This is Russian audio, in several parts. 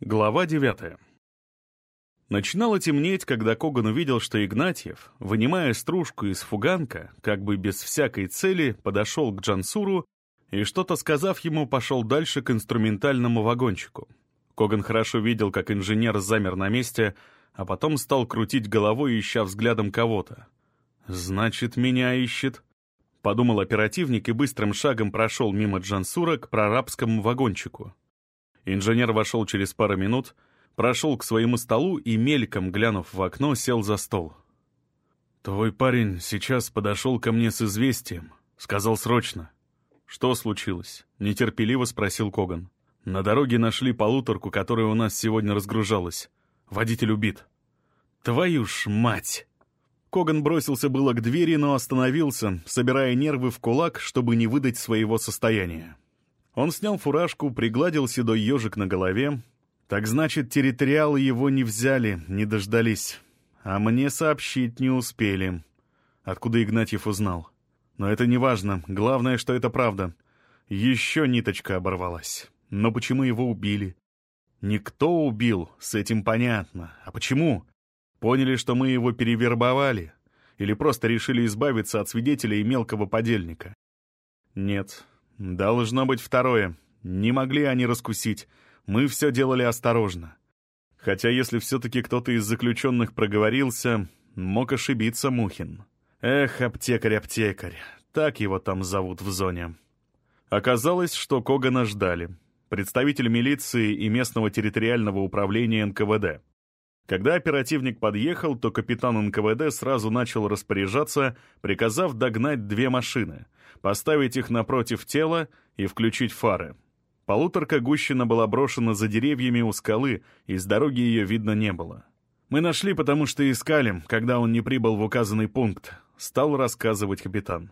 Глава 9. Начинало темнеть, когда Коган увидел, что Игнатьев, вынимая стружку из фуганка, как бы без всякой цели, подошел к Джансуру и, что-то сказав ему, пошел дальше к инструментальному вагончику. Коган хорошо видел, как инженер замер на месте, а потом стал крутить головой, ища взглядом кого-то. «Значит, меня ищет», — подумал оперативник и быстрым шагом прошел мимо Джансура к прорабскому вагончику. Инженер вошел через пару минут, прошел к своему столу и, мельком глянув в окно, сел за стол. «Твой парень сейчас подошел ко мне с известием. Сказал срочно». «Что случилось?» — нетерпеливо спросил Коган. «На дороге нашли полуторку, которая у нас сегодня разгружалась. Водитель убит». «Твою ж мать!» Коган бросился было к двери, но остановился, собирая нервы в кулак, чтобы не выдать своего состояния. Он снял фуражку, пригладил седой ежик на голове. Так значит, территориалы его не взяли, не дождались. А мне сообщить не успели. Откуда Игнатьев узнал? Но это не важно. Главное, что это правда. Еще ниточка оборвалась. Но почему его убили? Никто убил, с этим понятно. А почему? Поняли, что мы его перевербовали? Или просто решили избавиться от свидетеля и мелкого подельника? Нет, Должно быть второе. Не могли они раскусить. Мы все делали осторожно. Хотя если все-таки кто-то из заключенных проговорился, мог ошибиться Мухин. Эх, аптекарь-аптекарь, так его там зовут в зоне. Оказалось, что Когана ждали. Представитель милиции и местного территориального управления НКВД. Когда оперативник подъехал, то капитан НКВД сразу начал распоряжаться, приказав догнать две машины, поставить их напротив тела и включить фары. Полуторка Гущина была брошена за деревьями у скалы, и с дороги ее видно не было. «Мы нашли, потому что искали, когда он не прибыл в указанный пункт», — стал рассказывать капитан.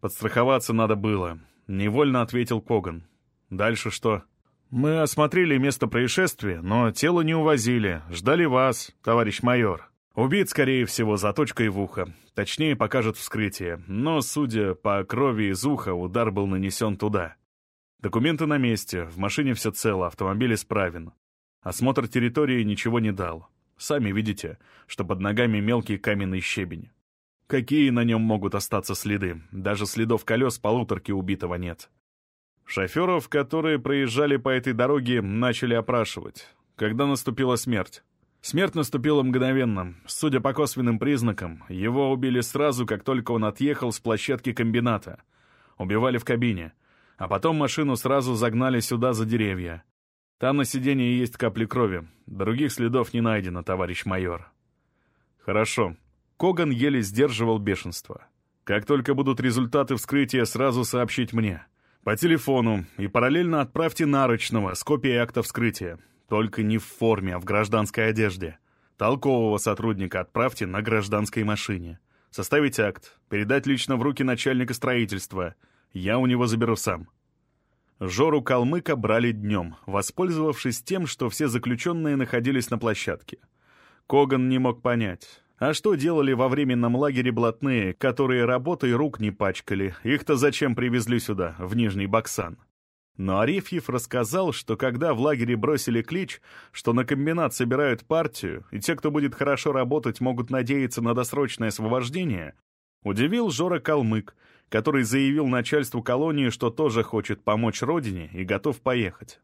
«Подстраховаться надо было», — невольно ответил Коган. «Дальше что?» «Мы осмотрели место происшествия, но тело не увозили. Ждали вас, товарищ майор. Убит, скорее всего, заточкой в ухо. Точнее, покажет вскрытие. Но, судя по крови из уха, удар был нанесен туда. Документы на месте, в машине все цело, автомобиль исправен. Осмотр территории ничего не дал. Сами видите, что под ногами мелкий каменный щебень. Какие на нем могут остаться следы? Даже следов колес полуторки убитого нет. Шоферов, которые проезжали по этой дороге, начали опрашивать. Когда наступила смерть? Смерть наступила мгновенно. Судя по косвенным признакам, его убили сразу, как только он отъехал с площадки комбината. Убивали в кабине. А потом машину сразу загнали сюда за деревья. Там на сиденье есть капли крови. Других следов не найдено, товарищ майор. Хорошо. Коган еле сдерживал бешенство. Как только будут результаты вскрытия, сразу сообщить мне. По телефону и параллельно отправьте нарочного с копией акта вскрытия. Только не в форме, а в гражданской одежде. Толкового сотрудника отправьте на гражданской машине. Составить акт, передать лично в руки начальника строительства. Я у него заберу сам. Жору Калмыка брали днем, воспользовавшись тем, что все заключенные находились на площадке. Коган не мог понять, а что делали во временном лагере блатные, которые работой рук не пачкали? Их-то зачем привезли сюда, в Нижний Баксан? Но Арефьев рассказал, что когда в лагере бросили клич, что на комбинат собирают партию, и те, кто будет хорошо работать, могут надеяться на досрочное освобождение, удивил Жора Калмык, который заявил начальству колонии, что тоже хочет помочь родине и готов поехать.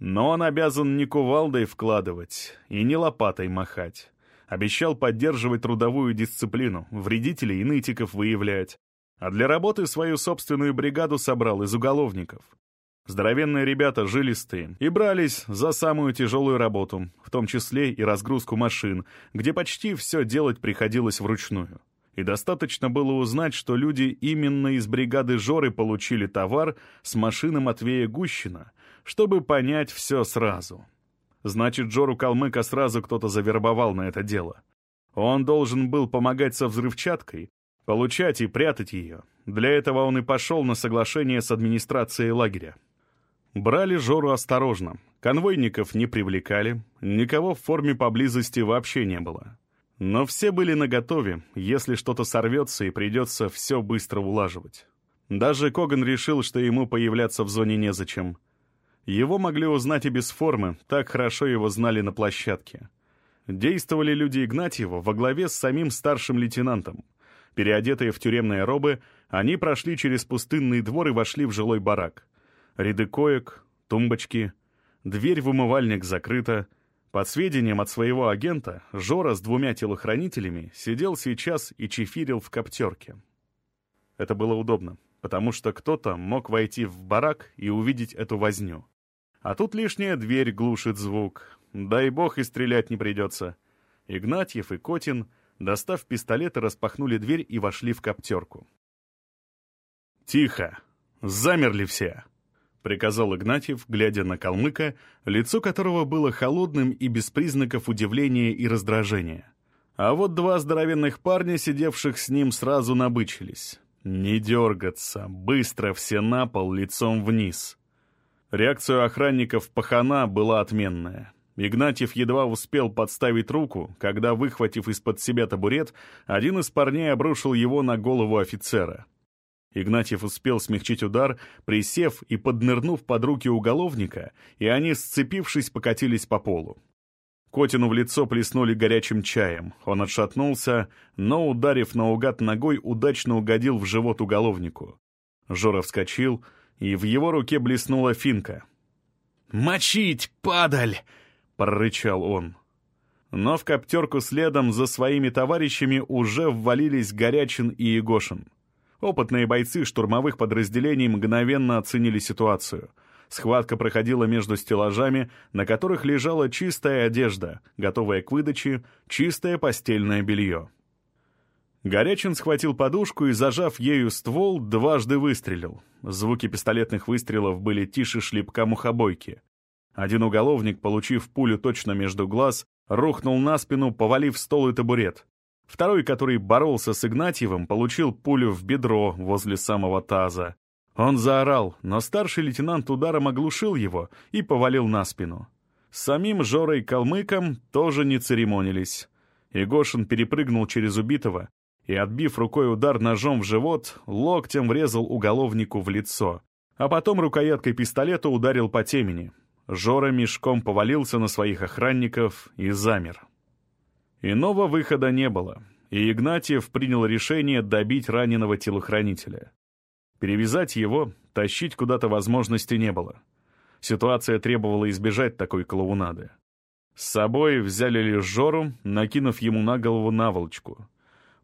Но он обязан не кувалдой вкладывать и не лопатой махать. Обещал поддерживать трудовую дисциплину, вредителей и нытиков выявлять. А для работы свою собственную бригаду собрал из уголовников. Здоровенные ребята жилистые и брались за самую тяжелую работу, в том числе и разгрузку машин, где почти все делать приходилось вручную. И достаточно было узнать, что люди именно из бригады Жоры получили товар с машины Матвея Гущина, чтобы понять все сразу. Значит, Джору Калмыка сразу кто-то завербовал на это дело. Он должен был помогать со взрывчаткой, получать и прятать ее. Для этого он и пошел на соглашение с администрацией лагеря. Брали Жору осторожно. Конвойников не привлекали, никого в форме поблизости вообще не было. Но все были наготове, если что-то сорвется и придется все быстро улаживать. Даже Коган решил, что ему появляться в зоне незачем. Его могли узнать и без формы, так хорошо его знали на площадке. Действовали люди Игнатьева во главе с самим старшим лейтенантом. Переодетые в тюремные робы, они прошли через пустынный двор и вошли в жилой барак. Ряды коек, тумбочки, дверь в умывальник закрыта. Под сведением от своего агента, Жора с двумя телохранителями сидел сейчас и чефирил в коптерке. Это было удобно, потому что кто-то мог войти в барак и увидеть эту возню. А тут лишняя дверь глушит звук. Дай бог и стрелять не придется. Игнатьев и Котин, достав пистолеты, распахнули дверь и вошли в коптерку. «Тихо! Замерли все!» — приказал Игнатьев, глядя на калмыка, лицо которого было холодным и без признаков удивления и раздражения. А вот два здоровенных парня, сидевших с ним, сразу набычились. «Не дергаться! Быстро все на пол, лицом вниз!» Реакция охранников пахана была отменная. Игнатьев едва успел подставить руку, когда, выхватив из-под себя табурет, один из парней обрушил его на голову офицера. Игнатьев успел смягчить удар, присев и поднырнув под руки уголовника, и они, сцепившись, покатились по полу. Котину в лицо плеснули горячим чаем. Он отшатнулся, но, ударив наугад ногой, удачно угодил в живот уголовнику. Жора вскочил — и в его руке блеснула финка. «Мочить, падаль!» — прорычал он. Но в коптерку следом за своими товарищами уже ввалились Горячин и Егошин. Опытные бойцы штурмовых подразделений мгновенно оценили ситуацию. Схватка проходила между стеллажами, на которых лежала чистая одежда, готовая к выдаче, чистое постельное белье. Горячин схватил подушку и, зажав ею ствол, дважды выстрелил. Звуки пистолетных выстрелов были тише шлепка мухобойки. Один уголовник, получив пулю точно между глаз, рухнул на спину, повалив стол и табурет. Второй, который боролся с Игнатьевым, получил пулю в бедро возле самого таза. Он заорал, но старший лейтенант ударом оглушил его и повалил на спину. Самим Жорой Калмыком тоже не церемонились. Егошин перепрыгнул через убитого, и, отбив рукой удар ножом в живот, локтем врезал уголовнику в лицо, а потом рукояткой пистолета ударил по темени. Жора мешком повалился на своих охранников и замер. Иного выхода не было, и Игнатьев принял решение добить раненого телохранителя. Перевязать его, тащить куда-то возможности не было. Ситуация требовала избежать такой клоунады. С собой взяли лишь Жору, накинув ему на голову наволочку —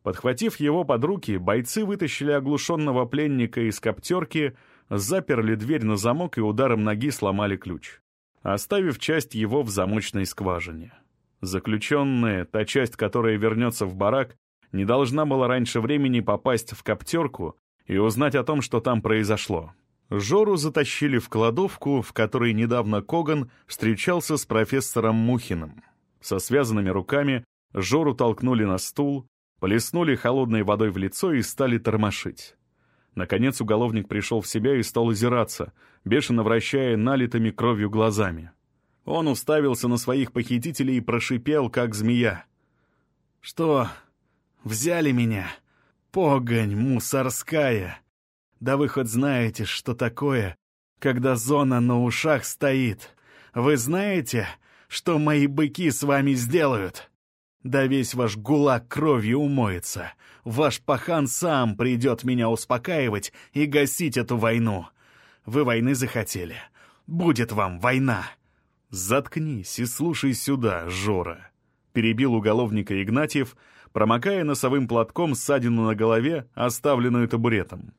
Подхватив его под руки, бойцы вытащили оглушенного пленника из коптерки, заперли дверь на замок и ударом ноги сломали ключ, оставив часть его в замочной скважине. Заключенная, та часть, которая вернется в барак, не должна была раньше времени попасть в коптерку и узнать о том, что там произошло. Жору затащили в кладовку, в которой недавно Коган встречался с профессором Мухиным. Со связанными руками Жору толкнули на стул, Плеснули холодной водой в лицо и стали тормошить. Наконец уголовник пришел в себя и стал озираться, бешено вращая налитыми кровью глазами. Он уставился на своих похитителей и прошипел, как змея. «Что? Взяли меня? Погонь мусорская! Да вы хоть знаете, что такое, когда зона на ушах стоит? Вы знаете, что мои быки с вами сделают?» Да весь ваш гулаг кровью умоется. Ваш пахан сам придет меня успокаивать и гасить эту войну. Вы войны захотели. Будет вам война. Заткнись и слушай сюда, Жора. Перебил уголовника Игнатьев, промокая носовым платком ссадину на голове, оставленную табуретом.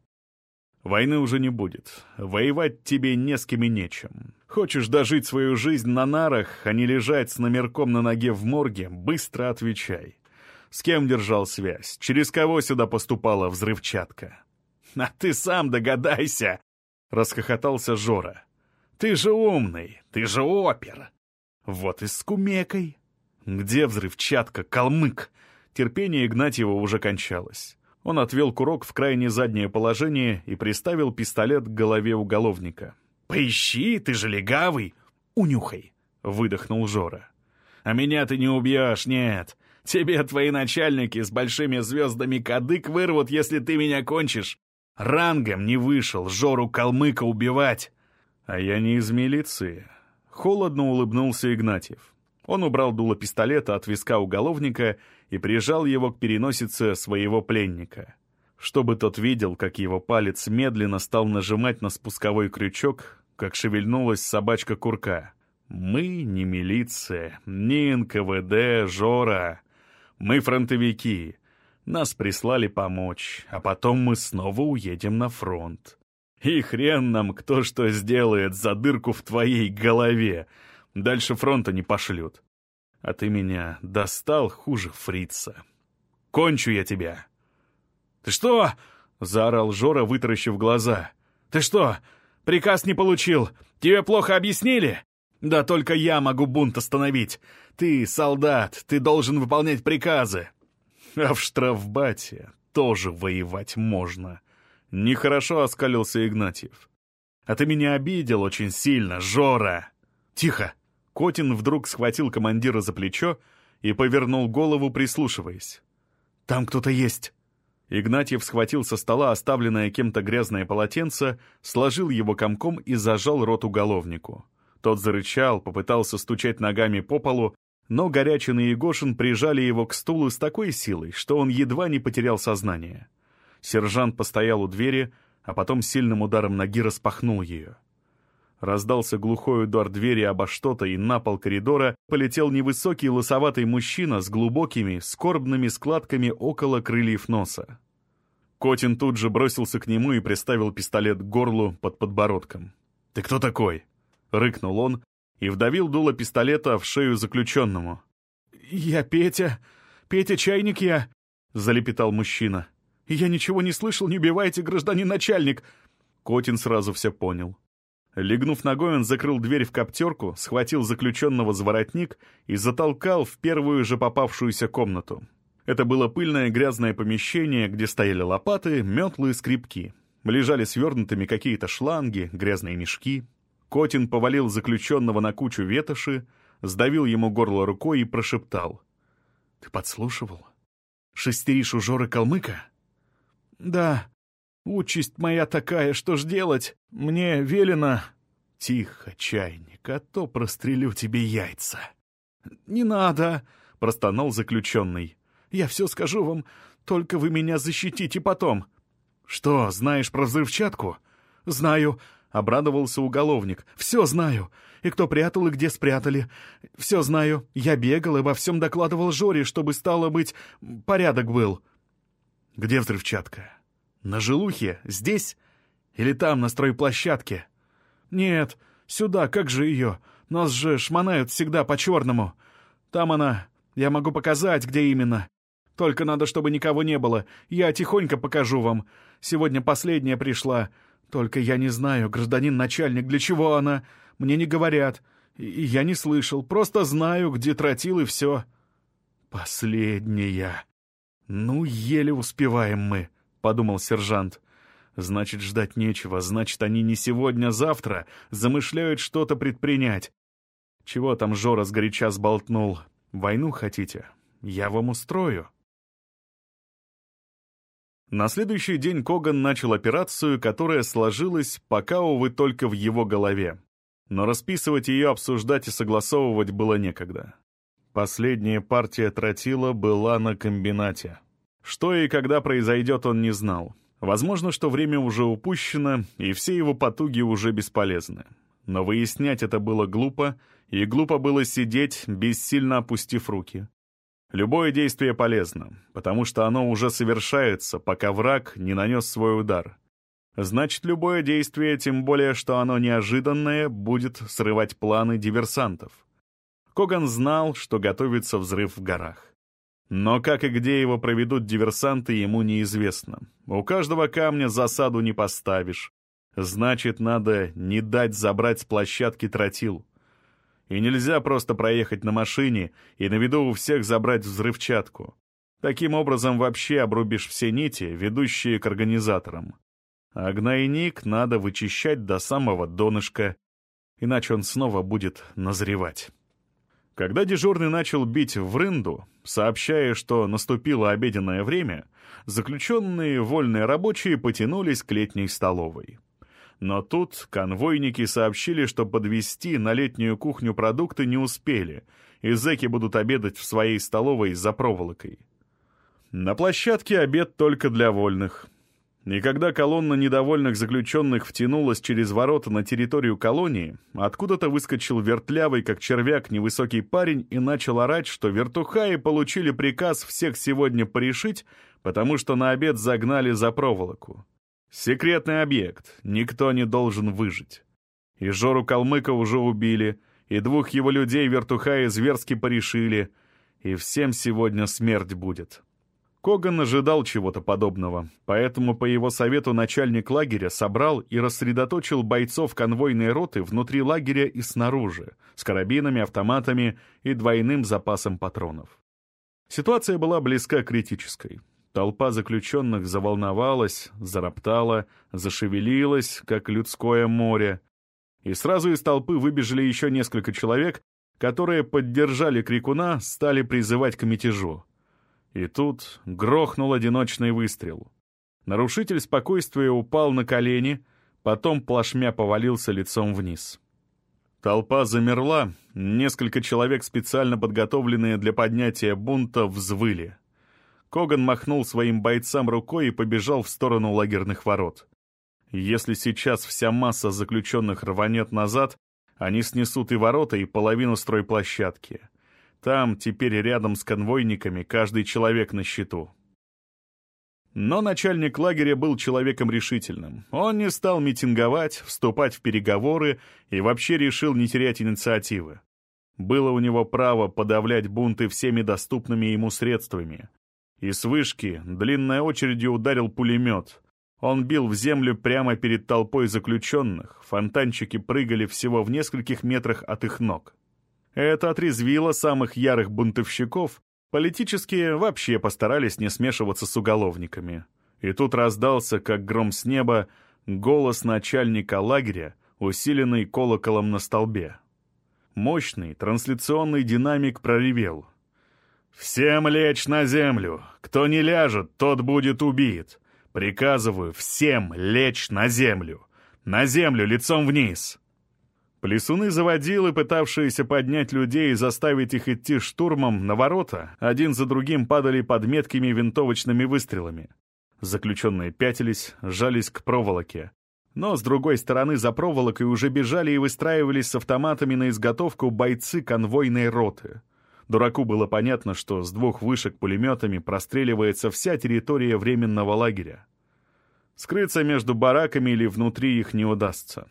Войны уже не будет. Воевать тебе не с кем и нечем. Хочешь дожить свою жизнь на нарах, а не лежать с номерком на ноге в морге, быстро отвечай. С кем держал связь? Через кого сюда поступала взрывчатка? А ты сам догадайся, расхохотался Жора. Ты же умный, ты же опер. Вот и с кумекой. Где взрывчатка, калмык? Терпение Игнатьева уже кончалось. Он отвел курок в крайне заднее положение и приставил пистолет к голове уголовника. «Поищи, ты же легавый! Унюхай!» — выдохнул Жора. «А меня ты не убьешь, нет. Тебе твои начальники с большими звездами кадык вырвут, если ты меня кончишь. Рангом не вышел Жору Калмыка убивать. «А я не из милиции», — холодно улыбнулся Игнатьев. Он убрал дуло пистолета от виска уголовника и прижал его к переносице своего пленника. Чтобы тот видел, как его палец медленно стал нажимать на спусковой крючок, как шевельнулась собачка курка. «Мы не милиция, не НКВД, Жора. Мы фронтовики. Нас прислали помочь, а потом мы снова уедем на фронт. И хрен нам кто что сделает за дырку в твоей голове. Дальше фронта не пошлют. А ты меня достал хуже фрица. Кончу я тебя. «Ты что?» — заорал Жора, вытаращив глаза. «Ты что, приказ не получил? Тебе плохо объяснили?» «Да только я могу бунт остановить. Ты солдат, ты должен выполнять приказы». А в штрафбате тоже воевать можно. Нехорошо оскалился Игнатьев. А ты меня обидел очень сильно, Жора. Тихо. Котин вдруг схватил командира за плечо и повернул голову, прислушиваясь. Там кто-то есть. Игнатьев схватил со стола оставленное кем-то грязное полотенце, сложил его комком и зажал рот уголовнику. Тот зарычал, попытался стучать ногами по полу, но Горячин и Егошин прижали его к стулу с такой силой, что он едва не потерял сознание. Сержант постоял у двери, а потом сильным ударом ноги распахнул ее. Раздался глухой удар двери обо что-то, и на пол коридора полетел невысокий лысоватый мужчина с глубокими, скорбными складками около крыльев носа. Котин тут же бросился к нему и приставил пистолет к горлу под подбородком. «Ты кто такой?» — рыкнул он, и вдавил дуло пистолета в шею заключенному. «Я Петя. Петя Чайник я», — залепетал мужчина. «Я ничего не слышал, не убивайте, гражданин начальник!» Котин сразу все понял. Легнув ногой, он закрыл дверь в коптерку, схватил заключенного за воротник и затолкал в первую же попавшуюся комнату. Это было пыльное грязное помещение, где стояли лопаты, метлы и скребки. Лежали свернутыми какие-то шланги, грязные мешки. Котин повалил заключенного на кучу ветоши, сдавил ему горло рукой и прошептал. «Ты подслушивал? Шестеришь у Жоры Калмыка?» «Да. Участь моя такая, что ж делать? Мне велено...» «Тихо, чайник, а то прострелю тебе яйца». «Не надо», — простонал заключенный. «Я все скажу вам, только вы меня защитите потом». «Что, знаешь про взрывчатку?» «Знаю. Обрадовался уголовник. «Все знаю. И кто прятал, и где спрятали. Все знаю. Я бегал и во всем докладывал Жоре, чтобы, стало быть, порядок был». «Где взрывчатка? На желухе? Здесь? Или там, на стройплощадке?» «Нет, сюда, как же ее? Нас же шмонают всегда по-черному. Там она. Я могу показать, где именно. Только надо, чтобы никого не было. Я тихонько покажу вам. Сегодня последняя пришла. Только я не знаю, гражданин начальник, для чего она. Мне не говорят. И я не слышал. Просто знаю, где тротил и все. Последняя. Ну, еле успеваем мы, подумал сержант. Значит, ждать нечего. Значит, они не сегодня, а завтра замышляют что-то предпринять. Чего там Жора сгоряча сболтнул? Войну хотите? Я вам устрою. На следующий день Коган начал операцию, которая сложилась пока, увы, только в его голове. Но расписывать ее, обсуждать и согласовывать было некогда. Последняя партия тротила была на комбинате. Что и когда произойдет, он не знал. Возможно, что время уже упущено, и все его потуги уже бесполезны. Но выяснять это было глупо, и глупо было сидеть, бессильно опустив руки. Любое действие полезно, потому что оно уже совершается, пока враг не нанес свой удар. Значит, любое действие, тем более, что оно неожиданное, будет срывать планы диверсантов. Коган знал, что готовится взрыв в горах. Но как и где его проведут диверсанты, ему неизвестно. У каждого камня засаду не поставишь. Значит, надо не дать забрать с площадки тротил. И нельзя просто проехать на машине и на виду у всех забрать взрывчатку. Таким образом вообще обрубишь все нити, ведущие к организаторам. А гнойник надо вычищать до самого донышка, иначе он снова будет назревать. Когда дежурный начал бить в рынду, сообщая, что наступило обеденное время, заключенные вольные рабочие потянулись к летней столовой. Но тут конвойники сообщили, что подвести на летнюю кухню продукты не успели, и зэки будут обедать в своей столовой за проволокой. На площадке обед только для вольных. И когда колонна недовольных заключенных втянулась через ворота на территорию колонии, откуда-то выскочил вертлявый, как червяк, невысокий парень и начал орать, что вертухаи получили приказ всех сегодня порешить, потому что на обед загнали за проволоку. Секретный объект, никто не должен выжить. И Жору Калмыка уже убили, и двух его людей вертухаи зверски порешили, и всем сегодня смерть будет. Коган ожидал чего-то подобного, поэтому по его совету начальник лагеря собрал и рассредоточил бойцов конвойной роты внутри лагеря и снаружи, с карабинами, автоматами и двойным запасом патронов. Ситуация была близка критической. Толпа заключенных заволновалась, зароптала, зашевелилась, как людское море. И сразу из толпы выбежали еще несколько человек, которые поддержали крикуна, стали призывать к мятежу. И тут грохнул одиночный выстрел. Нарушитель спокойствия упал на колени, потом плашмя повалился лицом вниз. Толпа замерла, несколько человек, специально подготовленные для поднятия бунта, взвыли. Коган махнул своим бойцам рукой и побежал в сторону лагерных ворот. Если сейчас вся масса заключенных рванет назад, они снесут и ворота, и половину стройплощадки. Там, теперь рядом с конвойниками, каждый человек на счету. Но начальник лагеря был человеком решительным. Он не стал митинговать, вступать в переговоры и вообще решил не терять инициативы. Было у него право подавлять бунты всеми доступными ему средствами. И с вышки длинной очередью ударил пулемет. Он бил в землю прямо перед толпой заключенных, фонтанчики прыгали всего в нескольких метрах от их ног. Это отрезвило самых ярых бунтовщиков, политические вообще постарались не смешиваться с уголовниками. И тут раздался, как гром с неба, голос начальника лагеря, усиленный колоколом на столбе. Мощный трансляционный динамик проревел. «Всем лечь на землю! Кто не ляжет, тот будет убит! Приказываю всем лечь на землю! На землю лицом вниз!» Плесуны заводилы, пытавшиеся поднять людей и заставить их идти штурмом на ворота, один за другим падали под меткими винтовочными выстрелами. Заключенные пятились, сжались к проволоке. Но с другой стороны за проволокой уже бежали и выстраивались с автоматами на изготовку бойцы конвойной роты. Дураку было понятно, что с двух вышек пулеметами простреливается вся территория временного лагеря. Скрыться между бараками или внутри их не удастся.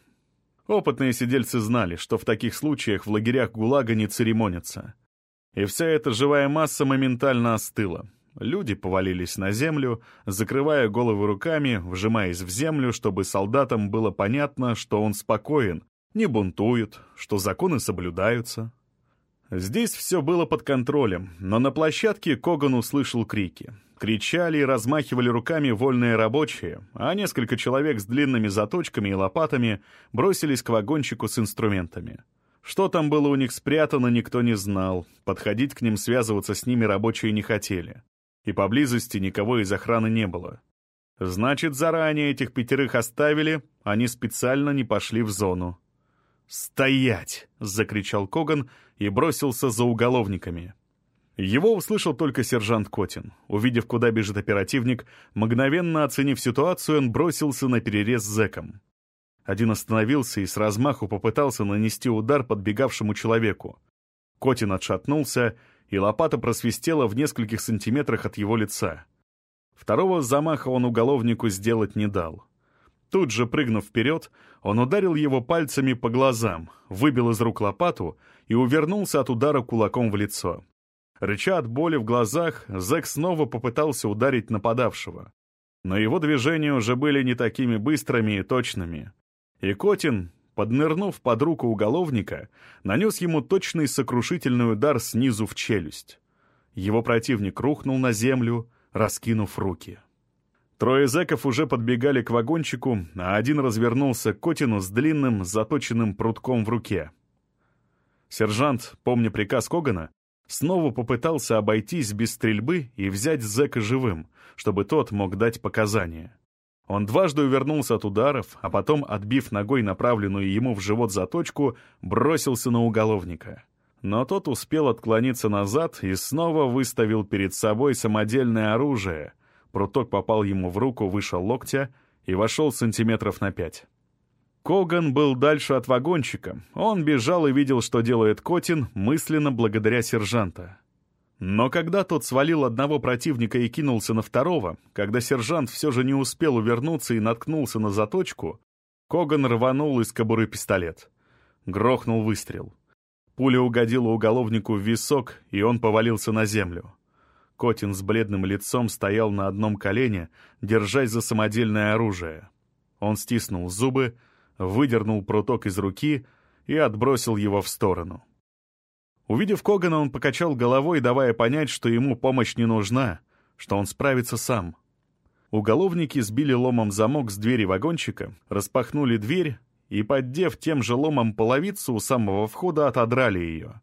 Опытные сидельцы знали, что в таких случаях в лагерях ГУЛАГа не церемонятся. И вся эта живая масса моментально остыла. Люди повалились на землю, закрывая головы руками, вжимаясь в землю, чтобы солдатам было понятно, что он спокоен, не бунтует, что законы соблюдаются. Здесь все было под контролем, но на площадке Коган услышал крики. Кричали и размахивали руками вольные рабочие, а несколько человек с длинными заточками и лопатами бросились к вагончику с инструментами. Что там было у них спрятано, никто не знал. Подходить к ним, связываться с ними рабочие не хотели. И поблизости никого из охраны не было. Значит, заранее этих пятерых оставили, они специально не пошли в зону. «Стоять!» — закричал Коган и бросился за уголовниками. Его услышал только сержант Котин. Увидев, куда бежит оперативник, мгновенно оценив ситуацию, он бросился на перерез зэком. Один остановился и с размаху попытался нанести удар подбегавшему человеку. Котин отшатнулся, и лопата просвистела в нескольких сантиметрах от его лица. Второго замаха он уголовнику сделать не дал. Тут же, прыгнув вперед, он ударил его пальцами по глазам, выбил из рук лопату и увернулся от удара кулаком в лицо. Рыча от боли в глазах, Зэк снова попытался ударить нападавшего. Но его движения уже были не такими быстрыми и точными. И Котин, поднырнув под руку уголовника, нанес ему точный сокрушительный удар снизу в челюсть. Его противник рухнул на землю, раскинув руки. Трое зэков уже подбегали к вагончику, а один развернулся к Котину с длинным, заточенным прутком в руке. Сержант, помня приказ Когана, снова попытался обойтись без стрельбы и взять зэка живым, чтобы тот мог дать показания. Он дважды увернулся от ударов, а потом, отбив ногой направленную ему в живот заточку, бросился на уголовника. Но тот успел отклониться назад и снова выставил перед собой самодельное оружие. Пруток попал ему в руку выше локтя и вошел сантиметров на пять. Коган был дальше от вагончика. Он бежал и видел, что делает Котин, мысленно благодаря сержанта. Но когда тот свалил одного противника и кинулся на второго, когда сержант все же не успел увернуться и наткнулся на заточку, Коган рванул из кобуры пистолет. Грохнул выстрел. Пуля угодила уголовнику в висок, и он повалился на землю. Котин с бледным лицом стоял на одном колене, держась за самодельное оружие. Он стиснул зубы, выдернул пруток из руки и отбросил его в сторону. Увидев Когана, он покачал головой, давая понять, что ему помощь не нужна, что он справится сам. Уголовники сбили ломом замок с двери вагончика, распахнули дверь и, поддев тем же ломом половицу у самого входа, отодрали ее.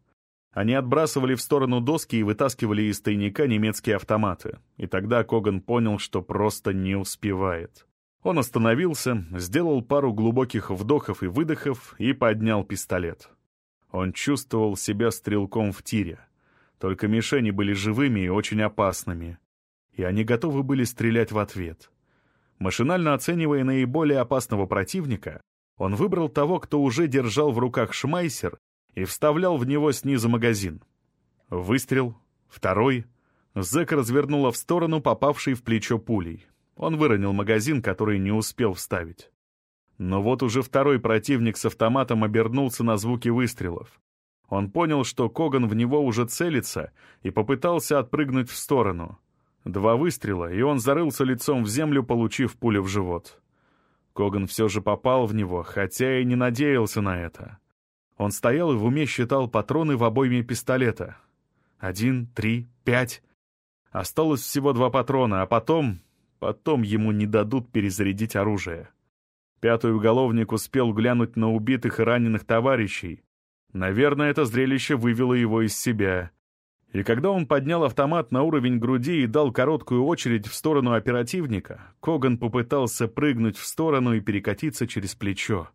Они отбрасывали в сторону доски и вытаскивали из тайника немецкие автоматы. И тогда Коган понял, что просто не успевает. Он остановился, сделал пару глубоких вдохов и выдохов и поднял пистолет. Он чувствовал себя стрелком в тире. Только мишени были живыми и очень опасными. И они готовы были стрелять в ответ. Машинально оценивая наиболее опасного противника, он выбрал того, кто уже держал в руках шмайсер и вставлял в него снизу магазин. Выстрел, второй. Зэк развернула в сторону попавший в плечо пулей. Он выронил магазин, который не успел вставить. Но вот уже второй противник с автоматом обернулся на звуки выстрелов. Он понял, что Коган в него уже целится, и попытался отпрыгнуть в сторону. Два выстрела, и он зарылся лицом в землю, получив пулю в живот. Коган все же попал в него, хотя и не надеялся на это. Он стоял и в уме считал патроны в обойме пистолета. Один, три, пять. Осталось всего два патрона, а потом... Потом ему не дадут перезарядить оружие. Пятый уголовник успел глянуть на убитых и раненых товарищей. Наверное, это зрелище вывело его из себя. И когда он поднял автомат на уровень груди и дал короткую очередь в сторону оперативника, Коган попытался прыгнуть в сторону и перекатиться через плечо.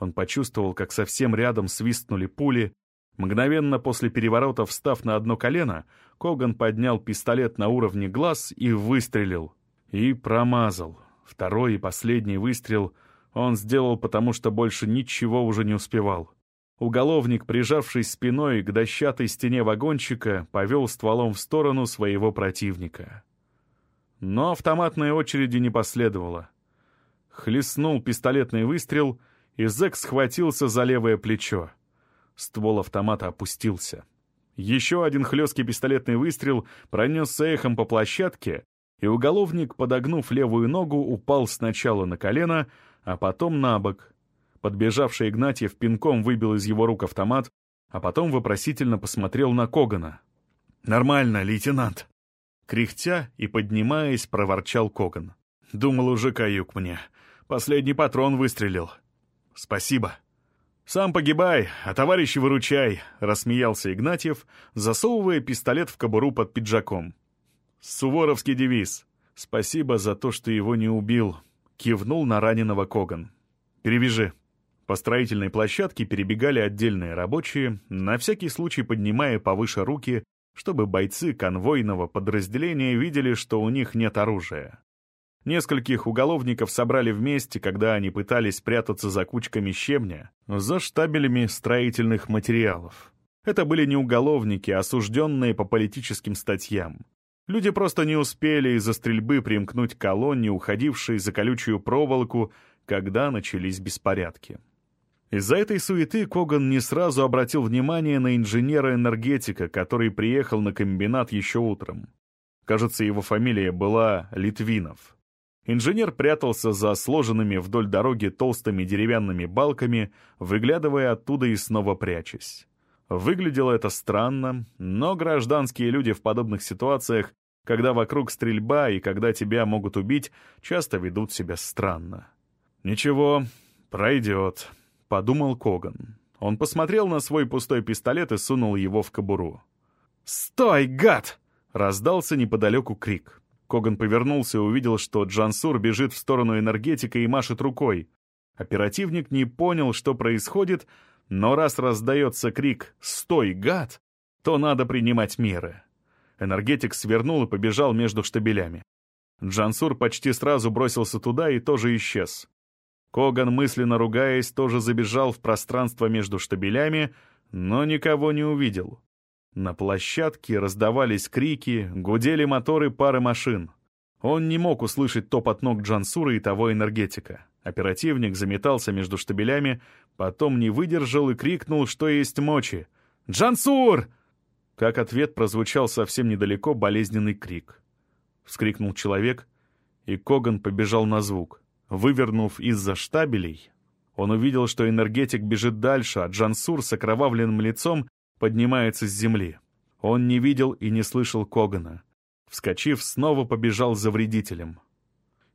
Он почувствовал, как совсем рядом свистнули пули. Мгновенно после переворота, встав на одно колено, Коган поднял пистолет на уровне глаз и выстрелил. И промазал. Второй и последний выстрел он сделал, потому что больше ничего уже не успевал. Уголовник, прижавшись спиной к дощатой стене вагончика, повел стволом в сторону своего противника. Но автоматной очереди не последовало. Хлестнул пистолетный выстрел, и зэк схватился за левое плечо. Ствол автомата опустился. Еще один хлесткий пистолетный выстрел пронесся эхом по площадке, и уголовник, подогнув левую ногу, упал сначала на колено, а потом на бок — Подбежавший Игнатьев пинком выбил из его рук автомат, а потом вопросительно посмотрел на Когана. «Нормально, лейтенант!» Кряхтя и поднимаясь, проворчал Коган. «Думал, уже каюк мне. Последний патрон выстрелил. Спасибо». «Сам погибай, а товарищи выручай», — рассмеялся Игнатьев, засовывая пистолет в кобуру под пиджаком. «Суворовский девиз. Спасибо за то, что его не убил», — кивнул на раненого Коган. «Перевяжи». По строительной площадке перебегали отдельные рабочие, на всякий случай поднимая повыше руки, чтобы бойцы конвойного подразделения видели, что у них нет оружия. Нескольких уголовников собрали вместе, когда они пытались прятаться за кучками щебня, за штабелями строительных материалов. Это были не уголовники, а осужденные по политическим статьям. Люди просто не успели из-за стрельбы примкнуть к колонне, уходившей за колючую проволоку, когда начались беспорядки. Из-за этой суеты Коган не сразу обратил внимание на инженера-энергетика, который приехал на комбинат еще утром. Кажется, его фамилия была Литвинов. Инженер прятался за сложенными вдоль дороги толстыми деревянными балками, выглядывая оттуда и снова прячась. Выглядело это странно, но гражданские люди в подобных ситуациях, когда вокруг стрельба и когда тебя могут убить, часто ведут себя странно. «Ничего, пройдет», — подумал Коган. Он посмотрел на свой пустой пистолет и сунул его в кобуру. «Стой, гад!» — раздался неподалеку крик. Коган повернулся и увидел, что Джансур бежит в сторону энергетика и машет рукой. Оперативник не понял, что происходит, но раз раздается крик «Стой, гад!», то надо принимать меры. Энергетик свернул и побежал между штабелями. Джансур почти сразу бросился туда и тоже исчез. Коган, мысленно ругаясь, тоже забежал в пространство между штабелями, но никого не увидел. На площадке раздавались крики, гудели моторы пары машин. Он не мог услышать топот ног Джансура и того энергетика. Оперативник заметался между штабелями, потом не выдержал и крикнул, что есть мочи. «Джансур!» Как ответ прозвучал совсем недалеко болезненный крик. Вскрикнул человек, и Коган побежал на звук. Вывернув из-за штабелей, он увидел, что энергетик бежит дальше, а Джансур с окровавленным лицом поднимается с земли. Он не видел и не слышал Когана. Вскочив, снова побежал за вредителем.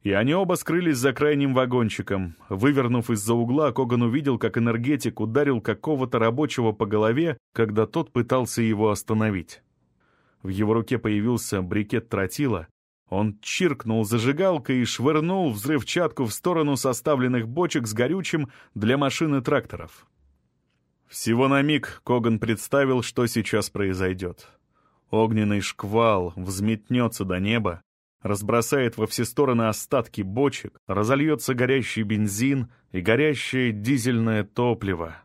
И они оба скрылись за крайним вагончиком. Вывернув из-за угла, Коган увидел, как энергетик ударил какого-то рабочего по голове, когда тот пытался его остановить. В его руке появился брикет тротила. Он чиркнул зажигалкой и швырнул взрывчатку в сторону составленных бочек с горючим для машины тракторов. Всего на миг Коган представил, что сейчас произойдет. Огненный шквал взметнется до неба, разбросает во все стороны остатки бочек, разольется горящий бензин и горящее дизельное топливо.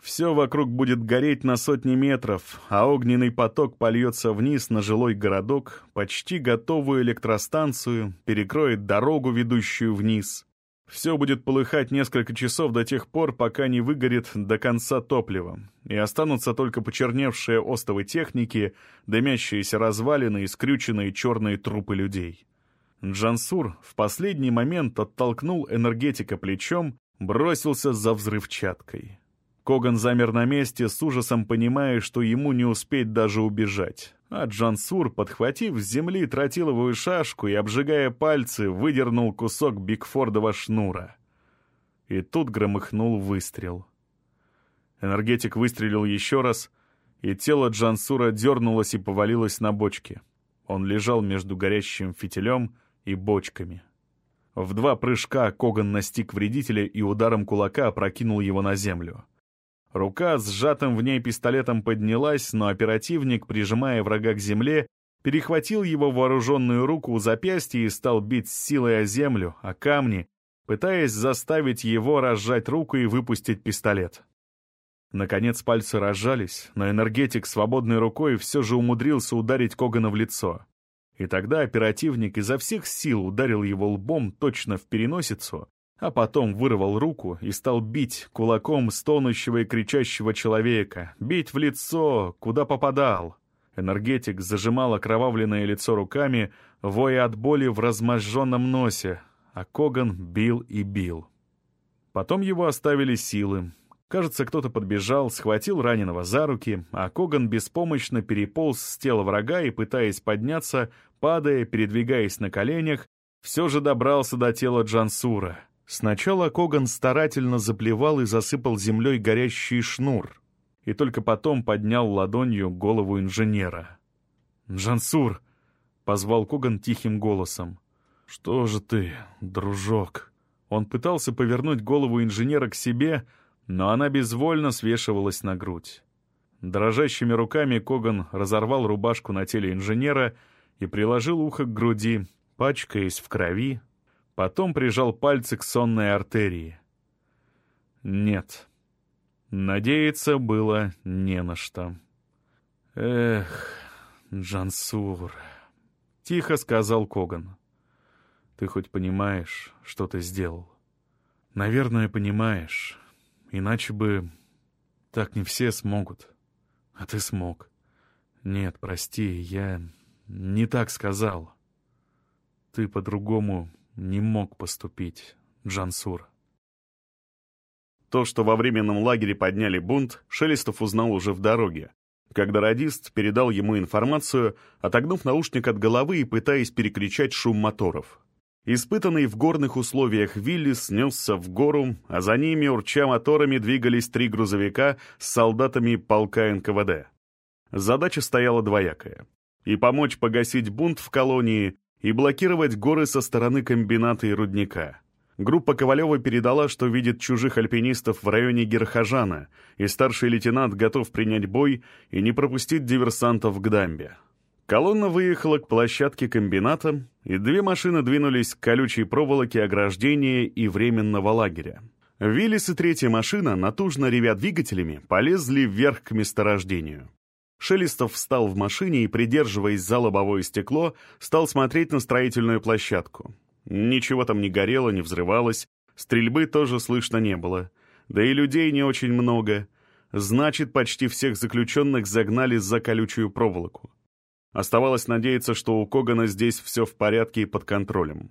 Все вокруг будет гореть на сотни метров, а огненный поток польется вниз на жилой городок, почти готовую электростанцию, перекроет дорогу, ведущую вниз. Все будет полыхать несколько часов до тех пор, пока не выгорит до конца топлива, и останутся только почерневшие остовы техники, дымящиеся развалины и скрюченные черные трупы людей. Джансур в последний момент оттолкнул энергетика плечом, бросился за взрывчаткой. Коган замер на месте, с ужасом понимая, что ему не успеть даже убежать. А Джансур, подхватив с земли тротиловую шашку и обжигая пальцы, выдернул кусок Бигфордова шнура. И тут громыхнул выстрел. Энергетик выстрелил еще раз, и тело Джансура дернулось и повалилось на бочки. Он лежал между горящим фитилем и бочками. В два прыжка Коган настиг вредителя и ударом кулака опрокинул его на землю. Рука с сжатым в ней пистолетом поднялась, но оперативник, прижимая врага к земле, перехватил его вооруженную руку у запястья и стал бить с силой о землю, о камни, пытаясь заставить его разжать руку и выпустить пистолет. Наконец пальцы разжались, но энергетик свободной рукой все же умудрился ударить Когана в лицо. И тогда оперативник изо всех сил ударил его лбом точно в переносицу, а потом вырвал руку и стал бить кулаком стонущего и кричащего человека, бить в лицо, куда попадал. Энергетик зажимал окровавленное лицо руками, воя от боли в разможженном носе, а Коган бил и бил. Потом его оставили силы. Кажется, кто-то подбежал, схватил раненого за руки, а Коган беспомощно переполз с тела врага и, пытаясь подняться, падая, передвигаясь на коленях, все же добрался до тела Джансура — Сначала Коган старательно заплевал и засыпал землей горящий шнур, и только потом поднял ладонью голову инженера. «Джансур!» — позвал Коган тихим голосом. «Что же ты, дружок?» Он пытался повернуть голову инженера к себе, но она безвольно свешивалась на грудь. Дрожащими руками Коган разорвал рубашку на теле инженера и приложил ухо к груди, пачкаясь в крови, Потом прижал пальцы к сонной артерии. Нет. Надеяться было не на что. «Эх, Джансур», — тихо сказал Коган. «Ты хоть понимаешь, что ты сделал?» «Наверное, понимаешь. Иначе бы так не все смогут. А ты смог. Нет, прости, я не так сказал. Ты по-другому не мог поступить Джансур. То, что во временном лагере подняли бунт, Шелестов узнал уже в дороге, когда радист передал ему информацию, отогнув наушник от головы и пытаясь перекричать шум моторов. Испытанный в горных условиях Вилли снесся в гору, а за ними, урча моторами, двигались три грузовика с солдатами полка НКВД. Задача стояла двоякая. И помочь погасить бунт в колонии, и блокировать горы со стороны комбината и рудника. Группа Ковалева передала, что видит чужих альпинистов в районе Герхажана, и старший лейтенант готов принять бой и не пропустить диверсантов к дамбе. Колонна выехала к площадке комбината, и две машины двинулись к колючей проволоке ограждения и временного лагеря. Виллис и третья машина, натужно ревя двигателями, полезли вверх к месторождению. Шелестов встал в машине и, придерживаясь за лобовое стекло, стал смотреть на строительную площадку. Ничего там не горело, не взрывалось, стрельбы тоже слышно не было. Да и людей не очень много. Значит, почти всех заключенных загнали за колючую проволоку. Оставалось надеяться, что у Когана здесь все в порядке и под контролем.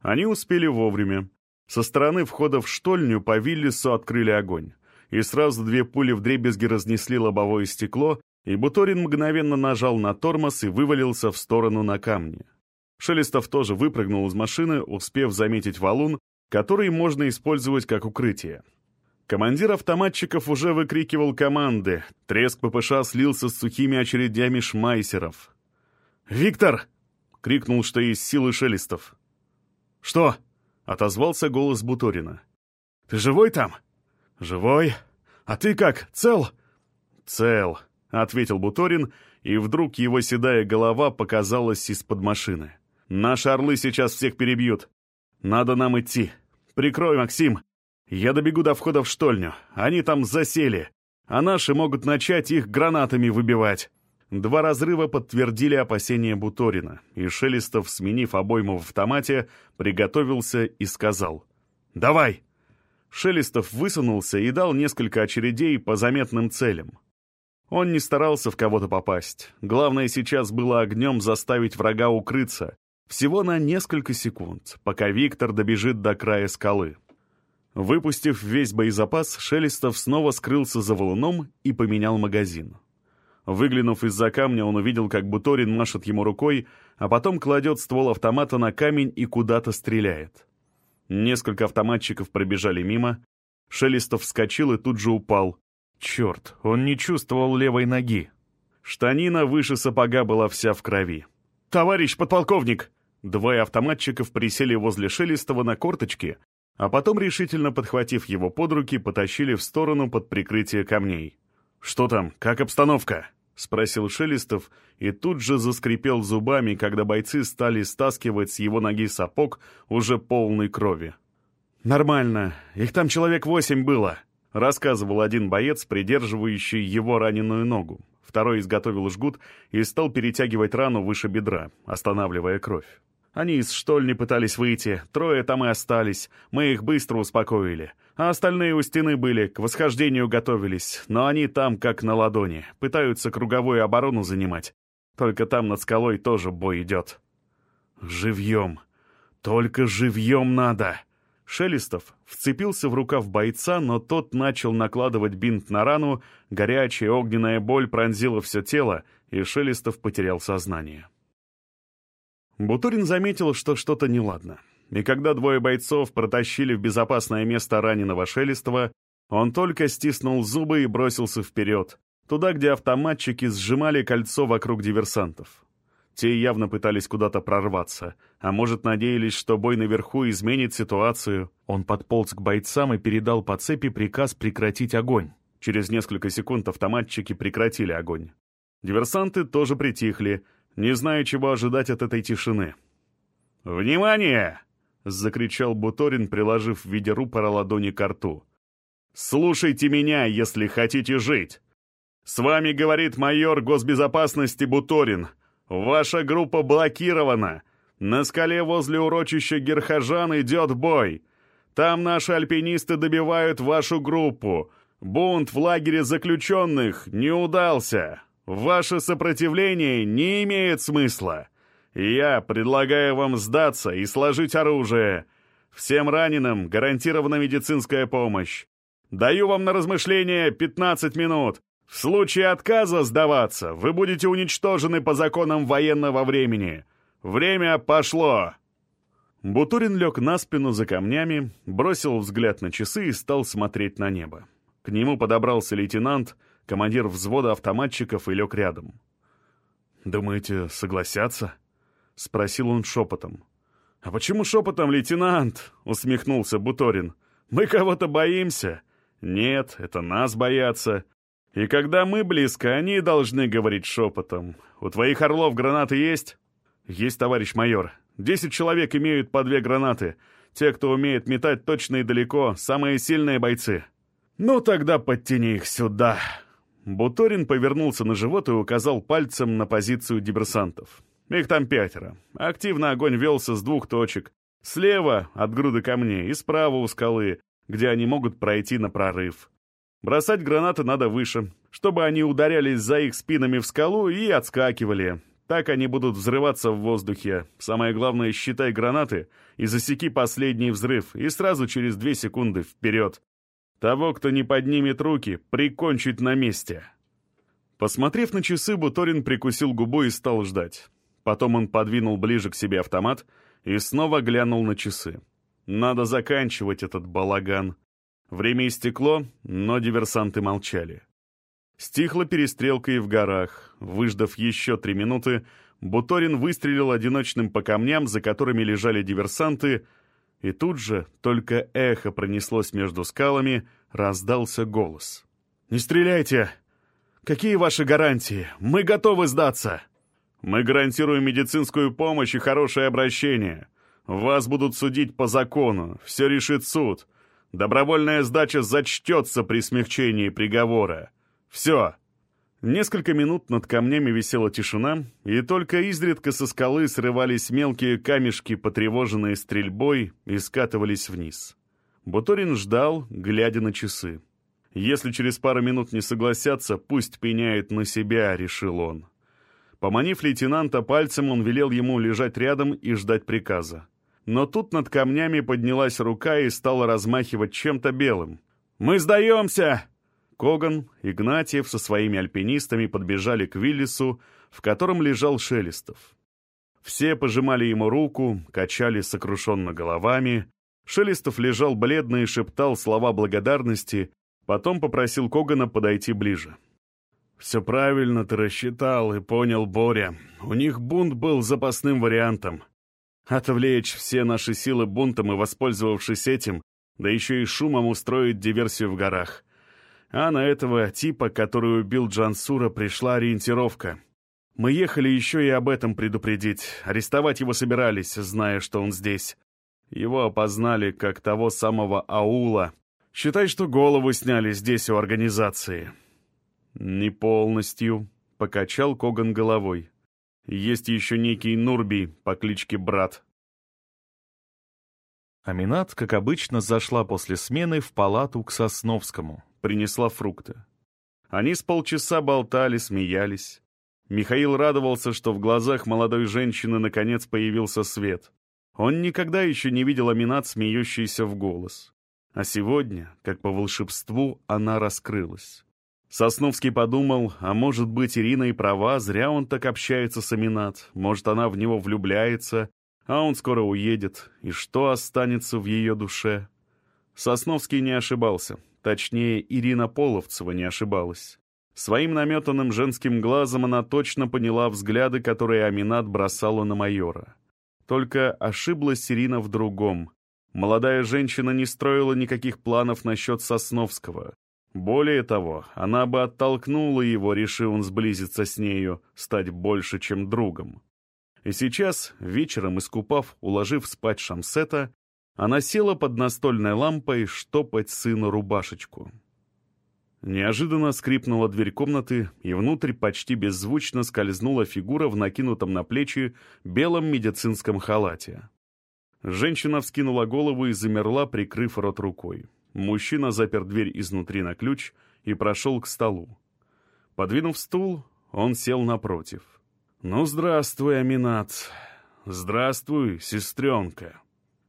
Они успели вовремя. Со стороны входа в штольню по Виллису открыли огонь. И сразу две пули вдребезги разнесли лобовое стекло, и Буторин мгновенно нажал на тормоз и вывалился в сторону на камни. Шелестов тоже выпрыгнул из машины, успев заметить валун, который можно использовать как укрытие. Командир автоматчиков уже выкрикивал команды. Треск ППШ слился с сухими очередями шмайсеров. «Виктор!» — крикнул, что есть силы Шелестов. «Что?» — отозвался голос Буторина. «Ты живой там?» «Живой. А ты как, цел?» «Цел», — ответил Буторин, и вдруг его седая голова показалась из-под машины. «Наши орлы сейчас всех перебьют. Надо нам идти. Прикрой, Максим. Я добегу до входа в штольню. Они там засели. А наши могут начать их гранатами выбивать. Два разрыва подтвердили опасения Буторина, и Шелестов, сменив обойму в автомате, приготовился и сказал «Давай!». Шелестов высунулся и дал несколько очередей по заметным целям. Он не старался в кого-то попасть. Главное сейчас было огнем заставить врага укрыться. Всего на несколько секунд, пока Виктор добежит до края скалы. Выпустив весь боезапас, Шелестов снова скрылся за валуном и поменял магазин. Выглянув из-за камня, он увидел, как Буторин машет ему рукой, а потом кладет ствол автомата на камень и куда-то стреляет. Несколько автоматчиков пробежали мимо. Шелестов вскочил и тут же упал. Черт, он не чувствовал левой ноги. Штанина выше сапога была вся в крови. «Товарищ подполковник!» Двое автоматчиков присели возле Шелестова на корточки а потом, решительно подхватив его под руки, потащили в сторону под прикрытие камней. «Что там? Как обстановка?» — спросил Шелестов, и тут же заскрипел зубами, когда бойцы стали стаскивать с его ноги сапог уже полной крови. «Нормально. Их там человек восемь было», — рассказывал один боец, придерживающий его раненую ногу. Второй изготовил жгут и стал перетягивать рану выше бедра, останавливая кровь. Они из штольни пытались выйти, трое там и остались, мы их быстро успокоили. А остальные у стены были, к восхождению готовились, но они там как на ладони, пытаются круговую оборону занимать. Только там над скалой тоже бой идет. Живьем. Только живьем надо. Шелестов вцепился в рукав бойца, но тот начал накладывать бинт на рану, горячая огненная боль пронзила все тело, и Шелестов потерял сознание. Бутурин заметил, что что-то неладно. И когда двое бойцов протащили в безопасное место раненого Шелестова, он только стиснул зубы и бросился вперед, туда, где автоматчики сжимали кольцо вокруг диверсантов. Те явно пытались куда-то прорваться, а может, надеялись, что бой наверху изменит ситуацию. Он подполз к бойцам и передал по цепи приказ прекратить огонь. Через несколько секунд автоматчики прекратили огонь. Диверсанты тоже притихли, не зная, чего ожидать от этой тишины. «Внимание!» — закричал Буторин, приложив в виде рупора ладони к рту. «Слушайте меня, если хотите жить! С вами говорит майор госбезопасности Буторин. Ваша группа блокирована. На скале возле урочища Герхажан идет бой. Там наши альпинисты добивают вашу группу. Бунт в лагере заключенных не удался. Ваше сопротивление не имеет смысла. Я предлагаю вам сдаться и сложить оружие. Всем раненым гарантирована медицинская помощь. Даю вам на размышление 15 минут. В случае отказа сдаваться вы будете уничтожены по законам военного времени. Время пошло!» Бутурин лег на спину за камнями, бросил взгляд на часы и стал смотреть на небо. К нему подобрался лейтенант — командир взвода автоматчиков и лег рядом. «Думаете, согласятся?» — спросил он шепотом. «А почему шепотом, лейтенант?» — усмехнулся Буторин. «Мы кого-то боимся?» «Нет, это нас боятся. И когда мы близко, они должны говорить шепотом. У твоих орлов гранаты есть?» «Есть, товарищ майор. Десять человек имеют по две гранаты. Те, кто умеет метать точно и далеко, самые сильные бойцы». «Ну тогда подтяни их сюда». Буторин повернулся на живот и указал пальцем на позицию диверсантов. Их там пятеро. Активно огонь велся с двух точек. Слева от груды камней и справа у скалы, где они могут пройти на прорыв. Бросать гранаты надо выше, чтобы они ударялись за их спинами в скалу и отскакивали. Так они будут взрываться в воздухе. Самое главное, считай гранаты и засеки последний взрыв, и сразу через две секунды вперед. Того, кто не поднимет руки, прикончить на месте. Посмотрев на часы, Буторин прикусил губу и стал ждать. Потом он подвинул ближе к себе автомат и снова глянул на часы. Надо заканчивать этот балаган. Время истекло, но диверсанты молчали. Стихла перестрелка и в горах. Выждав еще три минуты, Буторин выстрелил одиночным по камням, за которыми лежали диверсанты, и тут же, только эхо пронеслось между скалами, раздался голос. «Не стреляйте! Какие ваши гарантии? Мы готовы сдаться!» Мы гарантируем медицинскую помощь и хорошее обращение. Вас будут судить по закону, все решит суд. Добровольная сдача зачтется при смягчении приговора. Все. Несколько минут над камнями висела тишина, и только изредка со скалы срывались мелкие камешки, потревоженные стрельбой, и скатывались вниз. Буторин ждал, глядя на часы. «Если через пару минут не согласятся, пусть пеняют на себя», — решил он. Поманив лейтенанта пальцем, он велел ему лежать рядом и ждать приказа. Но тут над камнями поднялась рука и стала размахивать чем-то белым. «Мы сдаемся!» Коган, Игнатьев со своими альпинистами подбежали к Виллису, в котором лежал Шелестов. Все пожимали ему руку, качали сокрушенно головами. Шелестов лежал бледно и шептал слова благодарности, потом попросил Когана подойти ближе. «Все правильно ты рассчитал и понял, Боря. У них бунт был запасным вариантом. Отвлечь все наши силы бунтом и, воспользовавшись этим, да еще и шумом устроить диверсию в горах. А на этого типа, который убил Джансура, пришла ориентировка. Мы ехали еще и об этом предупредить. Арестовать его собирались, зная, что он здесь. Его опознали как того самого аула. Считай, что голову сняли здесь у организации. «Не полностью», — покачал Коган головой. «Есть еще некий Нурби по кличке Брат». Аминат, как обычно, зашла после смены в палату к Сосновскому, принесла фрукты. Они с полчаса болтали, смеялись. Михаил радовался, что в глазах молодой женщины наконец появился свет. Он никогда еще не видел Аминат, смеющейся в голос. А сегодня, как по волшебству, она раскрылась. Сосновский подумал, а может быть, Ирина и права, зря он так общается с Аминат. Может, она в него влюбляется, а он скоро уедет, и что останется в ее душе? Сосновский не ошибался. Точнее, Ирина Половцева не ошибалась. Своим наметанным женским глазом она точно поняла взгляды, которые Аминат бросала на майора. Только ошиблась Ирина в другом. Молодая женщина не строила никаких планов насчет Сосновского. Более того, она бы оттолкнула его, решив он сблизиться с нею, стать больше, чем другом. И сейчас, вечером искупав, уложив спать Шамсета, она села под настольной лампой штопать сыну рубашечку. Неожиданно скрипнула дверь комнаты, и внутрь почти беззвучно скользнула фигура в накинутом на плечи белом медицинском халате. Женщина вскинула голову и замерла, прикрыв рот рукой. Мужчина запер дверь изнутри на ключ и прошел к столу. Подвинув стул, он сел напротив. «Ну, здравствуй, Аминат. Здравствуй, сестренка».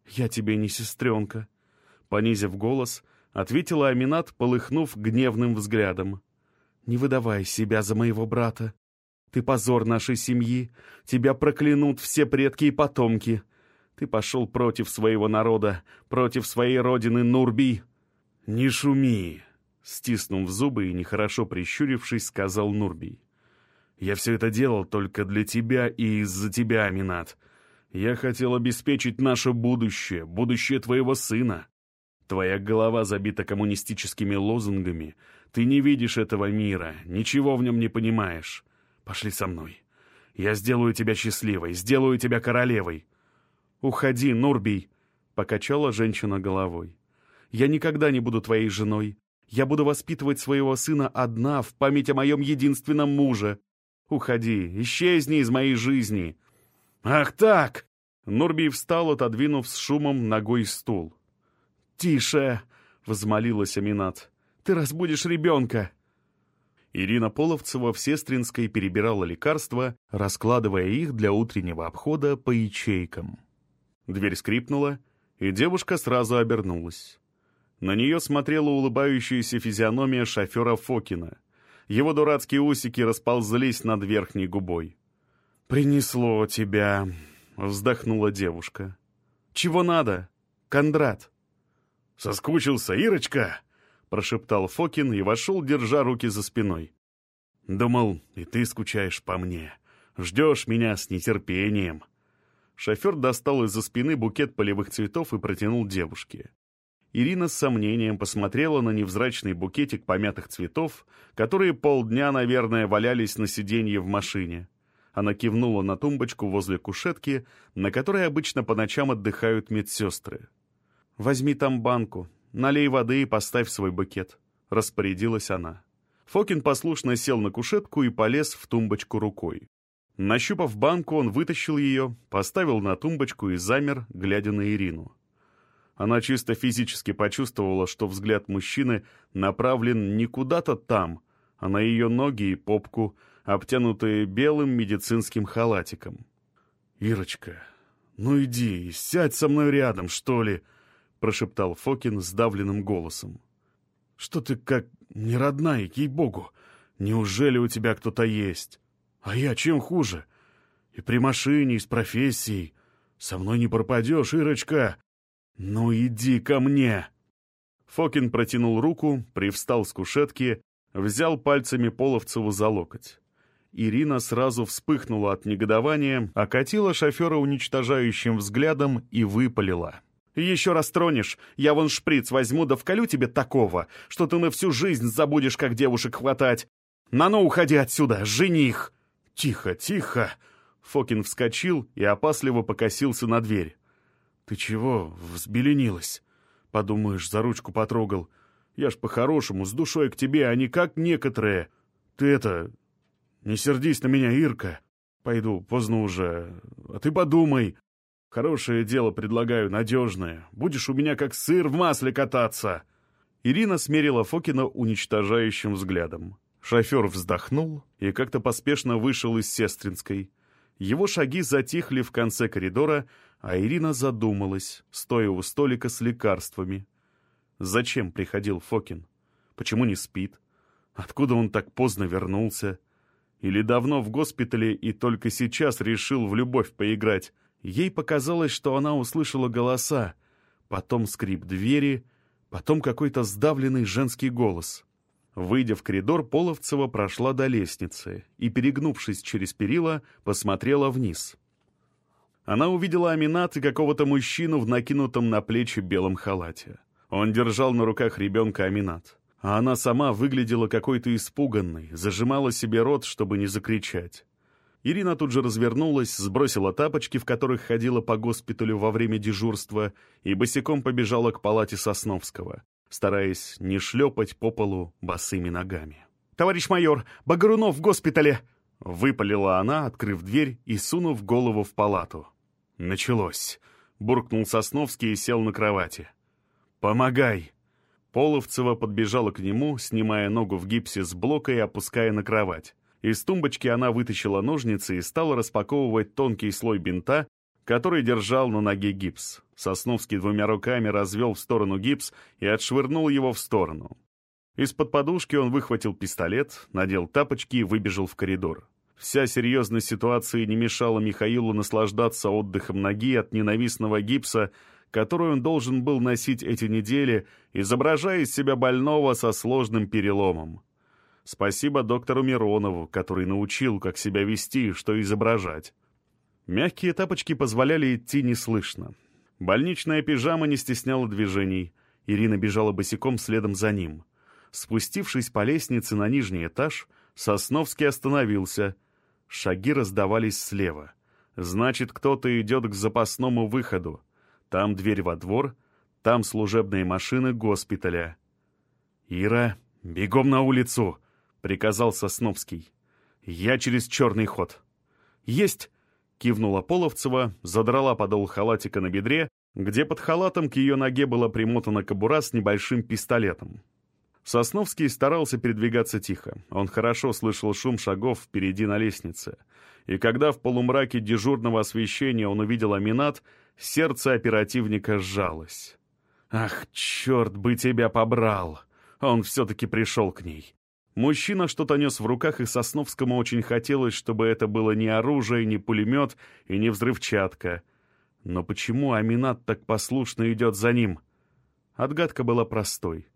«Я тебе не сестренка», — понизив голос, ответила Аминат, полыхнув гневным взглядом. «Не выдавай себя за моего брата. Ты позор нашей семьи, тебя проклянут все предки и потомки. Ты пошел против своего народа, против своей родины Нурби. «Не шуми!» — стиснув зубы и нехорошо прищурившись, сказал Нурбий. Я все это делал только для тебя и из-за тебя, Аминат. Я хотел обеспечить наше будущее, будущее твоего сына. Твоя голова забита коммунистическими лозунгами. Ты не видишь этого мира, ничего в нем не понимаешь. Пошли со мной. Я сделаю тебя счастливой, сделаю тебя королевой. Уходи, Нурбий, — покачала женщина головой. Я никогда не буду твоей женой. Я буду воспитывать своего сына одна в память о моем единственном муже. Уходи, исчезни из моей жизни. Ах так! Нурбий встал, отодвинув с шумом ногой стул. «Тише!» — возмолилась Аминат. «Ты разбудишь ребенка!» Ирина Половцева в Сестринской перебирала лекарства, раскладывая их для утреннего обхода по ячейкам. Дверь скрипнула, и девушка сразу обернулась. На нее смотрела улыбающаяся физиономия шофера Фокина. Его дурацкие усики расползлись над верхней губой. «Принесло тебя», — вздохнула девушка. «Чего надо, Кондрат?» «Соскучился, Ирочка!» прошептал Фокин и вошел, держа руки за спиной. «Думал, и ты скучаешь по мне. Ждешь меня с нетерпением». Шофер достал из-за спины букет полевых цветов и протянул девушке. Ирина с сомнением посмотрела на невзрачный букетик помятых цветов, которые полдня, наверное, валялись на сиденье в машине. Она кивнула на тумбочку возле кушетки, на которой обычно по ночам отдыхают медсестры. «Возьми там банку, «Налей воды и поставь свой букет», — распорядилась она. Фокин послушно сел на кушетку и полез в тумбочку рукой. Нащупав банку, он вытащил ее, поставил на тумбочку и замер, глядя на Ирину. Она чисто физически почувствовала, что взгляд мужчины направлен не куда-то там, а на ее ноги и попку, обтянутые белым медицинским халатиком. «Ирочка, ну иди, сядь со мной рядом, что ли!» прошептал Фокин сдавленным голосом. «Что ты как не родная, ей-богу! Неужели у тебя кто-то есть? А я чем хуже? И при машине, и с профессией. Со мной не пропадешь, Ирочка! Ну иди ко мне!» Фокин протянул руку, привстал с кушетки, взял пальцами Половцеву за локоть. Ирина сразу вспыхнула от негодования, окатила шофера уничтожающим взглядом и выпалила. Еще раз тронешь, я вон шприц возьму да вколю тебе такого, что ты на всю жизнь забудешь, как девушек хватать. На ну, уходи отсюда, жених!» «Тихо, тихо!» Фокин вскочил и опасливо покосился на дверь. «Ты чего взбеленилась?» «Подумаешь, за ручку потрогал. Я ж по-хорошему, с душой к тебе, а не как некоторые. Ты это... Не сердись на меня, Ирка. Пойду, поздно уже. А ты подумай, Хорошее дело предлагаю, надежное. Будешь у меня как сыр в масле кататься!» Ирина смерила Фокина уничтожающим взглядом. Шофер вздохнул и как-то поспешно вышел из Сестринской. Его шаги затихли в конце коридора, а Ирина задумалась, стоя у столика с лекарствами. Зачем приходил Фокин? Почему не спит? Откуда он так поздно вернулся? Или давно в госпитале и только сейчас решил в любовь поиграть? Ей показалось, что она услышала голоса, потом скрип двери, потом какой-то сдавленный женский голос. Выйдя в коридор, Половцева прошла до лестницы и, перегнувшись через перила, посмотрела вниз. Она увидела Аминат и какого-то мужчину в накинутом на плечи белом халате. Он держал на руках ребенка Аминат, а она сама выглядела какой-то испуганной, зажимала себе рот, чтобы не закричать. Ирина тут же развернулась, сбросила тапочки, в которых ходила по госпиталю во время дежурства, и босиком побежала к палате Сосновского, стараясь не шлепать по полу босыми ногами. «Товарищ майор, Багарунов в госпитале!» Выпалила она, открыв дверь и сунув голову в палату. «Началось!» — буркнул Сосновский и сел на кровати. «Помогай!» Половцева подбежала к нему, снимая ногу в гипсе с блока и опуская на кровать. Из тумбочки она вытащила ножницы и стала распаковывать тонкий слой бинта, который держал на ноге гипс. Сосновский двумя руками развел в сторону гипс и отшвырнул его в сторону. Из-под подушки он выхватил пистолет, надел тапочки и выбежал в коридор. Вся серьезность ситуации не мешала Михаилу наслаждаться отдыхом ноги от ненавистного гипса, который он должен был носить эти недели, изображая из себя больного со сложным переломом. Спасибо доктору Миронову, который научил, как себя вести и что изображать. Мягкие тапочки позволяли идти неслышно. Больничная пижама не стесняла движений. Ирина бежала босиком следом за ним. Спустившись по лестнице на нижний этаж, Сосновский остановился. Шаги раздавались слева. Значит, кто-то идет к запасному выходу. Там дверь во двор, там служебные машины госпиталя. «Ира, бегом на улицу!» — приказал Сосновский. «Я через черный ход». «Есть!» — кивнула Половцева, задрала подол халатика на бедре, где под халатом к ее ноге была примотана кобура с небольшим пистолетом. Сосновский старался передвигаться тихо. Он хорошо слышал шум шагов впереди на лестнице. И когда в полумраке дежурного освещения он увидел Аминат, сердце оперативника сжалось. «Ах, черт бы тебя побрал!» Он все-таки пришел к ней. Мужчина что-то нес в руках, и Сосновскому очень хотелось, чтобы это было не оружие, не пулемет и не взрывчатка. Но почему Аминат так послушно идет за ним? Отгадка была простой.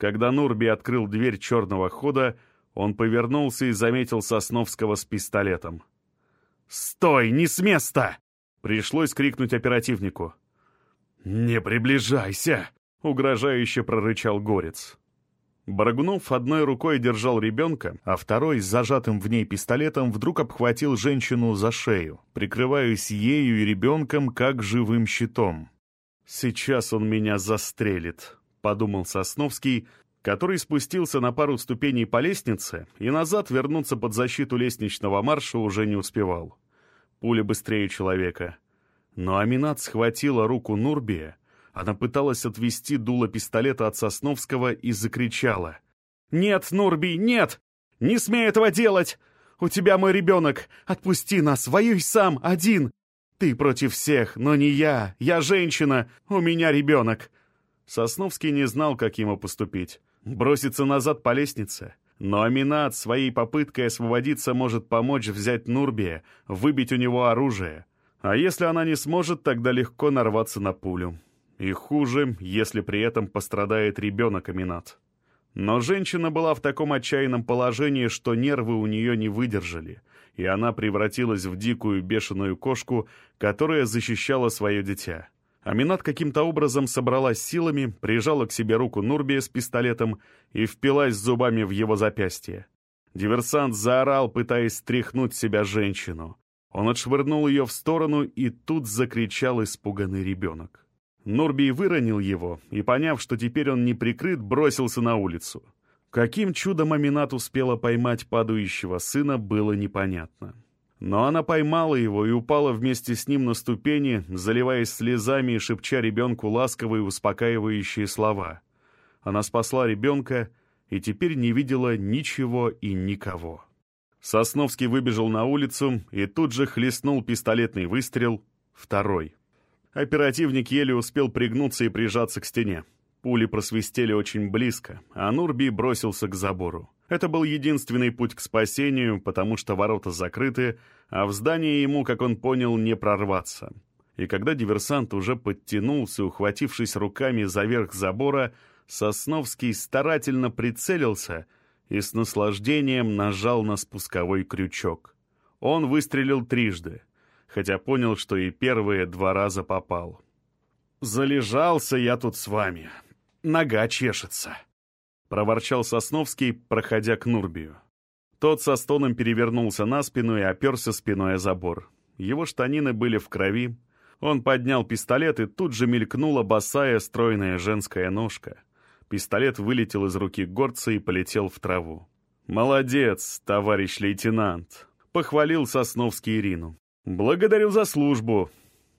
Когда Нурби открыл дверь черного хода, он повернулся и заметил Сосновского с пистолетом. «Стой! Не с места!» Пришлось крикнуть оперативнику. «Не приближайся!» — угрожающе прорычал Горец. Барагунов одной рукой держал ребенка, а второй, с зажатым в ней пистолетом, вдруг обхватил женщину за шею, прикрываясь ею и ребенком как живым щитом. «Сейчас он меня застрелит», — подумал Сосновский, который спустился на пару ступеней по лестнице и назад вернуться под защиту лестничного марша уже не успевал. Пуля быстрее человека. Но Аминат схватила руку Нурбия, она пыталась отвести дуло пистолета от Сосновского и закричала. «Нет, Нурби, нет! Не смей этого делать! У тебя мой ребенок! Отпусти нас! Воюй сам, один! Ты против всех, но не я! Я женщина! У меня ребенок!» Сосновский не знал, как ему поступить. Броситься назад по лестнице. Но Аминат своей попыткой освободиться может помочь взять Нурбия, выбить у него оружие. А если она не сможет, тогда легко нарваться на пулю. И хуже, если при этом пострадает ребенок Аминат. Но женщина была в таком отчаянном положении, что нервы у нее не выдержали, и она превратилась в дикую бешеную кошку, которая защищала свое дитя. Аминат каким-то образом собралась силами, прижала к себе руку Нурбия с пистолетом и впилась зубами в его запястье. Диверсант заорал, пытаясь стряхнуть себя женщину. Он отшвырнул ее в сторону, и тут закричал испуганный ребенок. Нурбий выронил его и, поняв, что теперь он не прикрыт, бросился на улицу. Каким чудом Аминат успела поймать падающего сына, было непонятно. Но она поймала его и упала вместе с ним на ступени, заливаясь слезами и шепча ребенку ласковые успокаивающие слова. Она спасла ребенка и теперь не видела ничего и никого. Сосновский выбежал на улицу и тут же хлестнул пистолетный выстрел, второй. Оперативник еле успел пригнуться и прижаться к стене. Пули просвистели очень близко, а Нурби бросился к забору. Это был единственный путь к спасению, потому что ворота закрыты, а в здание ему, как он понял, не прорваться. И когда диверсант уже подтянулся, ухватившись руками за верх забора, Сосновский старательно прицелился и с наслаждением нажал на спусковой крючок. Он выстрелил трижды — хотя понял, что и первые два раза попал. «Залежался я тут с вами. Нога чешется», — проворчал Сосновский, проходя к Нурбию. Тот со стоном перевернулся на спину и оперся спиной о забор. Его штанины были в крови. Он поднял пистолет, и тут же мелькнула босая стройная женская ножка. Пистолет вылетел из руки горца и полетел в траву. «Молодец, товарищ лейтенант!» — похвалил Сосновский Ирину. «Благодарю за службу.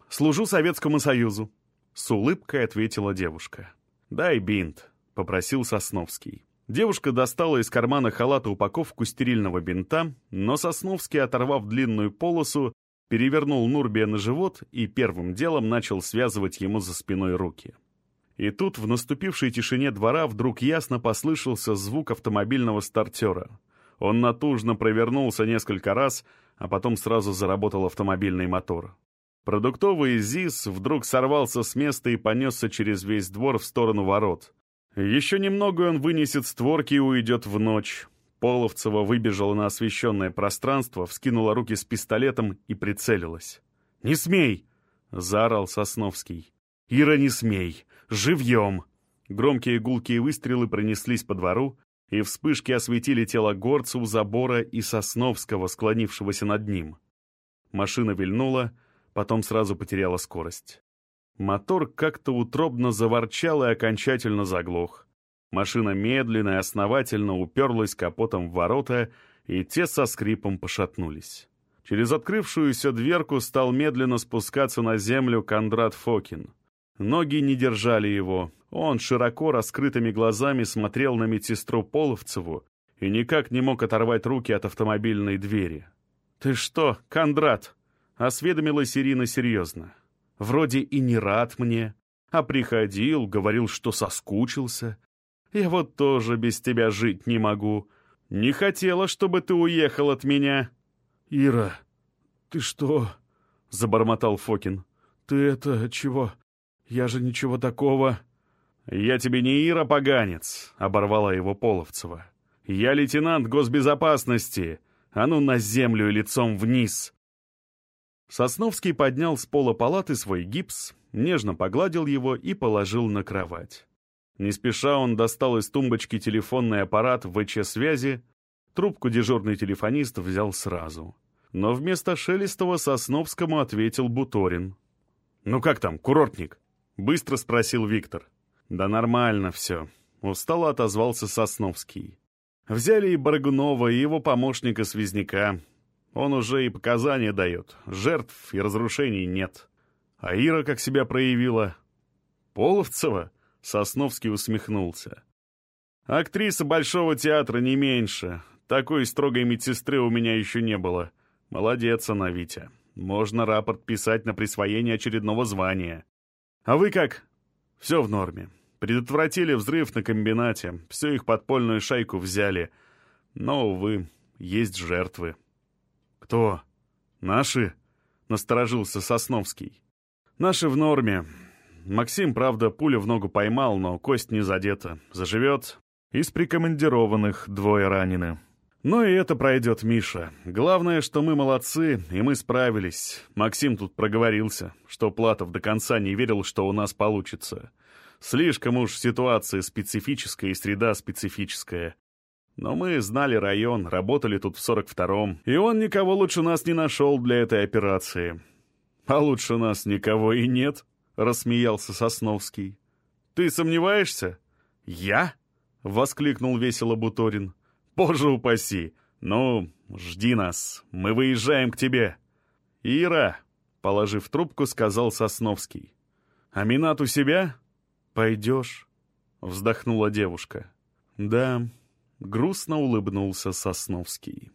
Служу Советскому Союзу», — с улыбкой ответила девушка. «Дай бинт», — попросил Сосновский. Девушка достала из кармана халата упаковку стерильного бинта, но Сосновский, оторвав длинную полосу, перевернул Нурбия на живот и первым делом начал связывать ему за спиной руки. И тут в наступившей тишине двора вдруг ясно послышался звук автомобильного стартера. Он натужно провернулся несколько раз, а потом сразу заработал автомобильный мотор. Продуктовый ЗИС вдруг сорвался с места и понесся через весь двор в сторону ворот. Еще немного он вынесет створки и уйдет в ночь. Половцева выбежала на освещенное пространство, вскинула руки с пистолетом и прицелилась. «Не смей!» — заорал Сосновский. «Ира, не смей! Живьем!» Громкие гулкие выстрелы пронеслись по двору, и вспышки осветили тело горца у забора и Сосновского, склонившегося над ним. Машина вильнула, потом сразу потеряла скорость. Мотор как-то утробно заворчал и окончательно заглох. Машина медленно и основательно уперлась капотом в ворота, и те со скрипом пошатнулись. Через открывшуюся дверку стал медленно спускаться на землю Кондрат Фокин. Ноги не держали его. Он широко раскрытыми глазами смотрел на медсестру Половцеву и никак не мог оторвать руки от автомобильной двери. «Ты что, Кондрат?» — осведомилась Ирина серьезно. «Вроде и не рад мне, а приходил, говорил, что соскучился. Я вот тоже без тебя жить не могу. Не хотела, чтобы ты уехал от меня». «Ира, ты что?» — забормотал Фокин. «Ты это чего? Я же ничего такого...» «Я тебе не Ира, поганец», — оборвала его Половцева. «Я лейтенант госбезопасности. А ну на землю и лицом вниз!» Сосновский поднял с пола палаты свой гипс, нежно погладил его и положил на кровать. Не спеша он достал из тумбочки телефонный аппарат ВЧ-связи, трубку дежурный телефонист взял сразу. Но вместо Шелестова Сосновскому ответил Буторин. «Ну как там, курортник?» — быстро спросил Виктор. «Да нормально все», — устало отозвался Сосновский. «Взяли и Барагунова, и его помощника-связняка. Он уже и показания дает. Жертв и разрушений нет. А Ира как себя проявила?» «Половцева?» — Сосновский усмехнулся. «Актриса Большого театра не меньше. Такой строгой медсестры у меня еще не было. Молодец она, Витя. Можно рапорт писать на присвоение очередного звания. А вы как?» «Все в норме. Предотвратили взрыв на комбинате, всю их подпольную шайку взяли. Но, увы, есть жертвы. «Кто? Наши?» — насторожился Сосновский. «Наши в норме. Максим, правда, пулю в ногу поймал, но кость не задета. Заживет. Из прикомандированных двое ранены. Но и это пройдет, Миша. Главное, что мы молодцы, и мы справились. Максим тут проговорился, что Платов до конца не верил, что у нас получится. Слишком уж ситуация специфическая и среда специфическая. Но мы знали район, работали тут в 42-м, и он никого лучше нас не нашел для этой операции. А лучше нас никого и нет, — рассмеялся Сосновский. Ты сомневаешься? Я? — воскликнул весело Буторин. Боже упаси! Ну, жди нас, мы выезжаем к тебе. Ира, — положив трубку, сказал Сосновский. Аминат у себя? «Пойдешь?» — вздохнула девушка. «Да», — грустно улыбнулся Сосновский.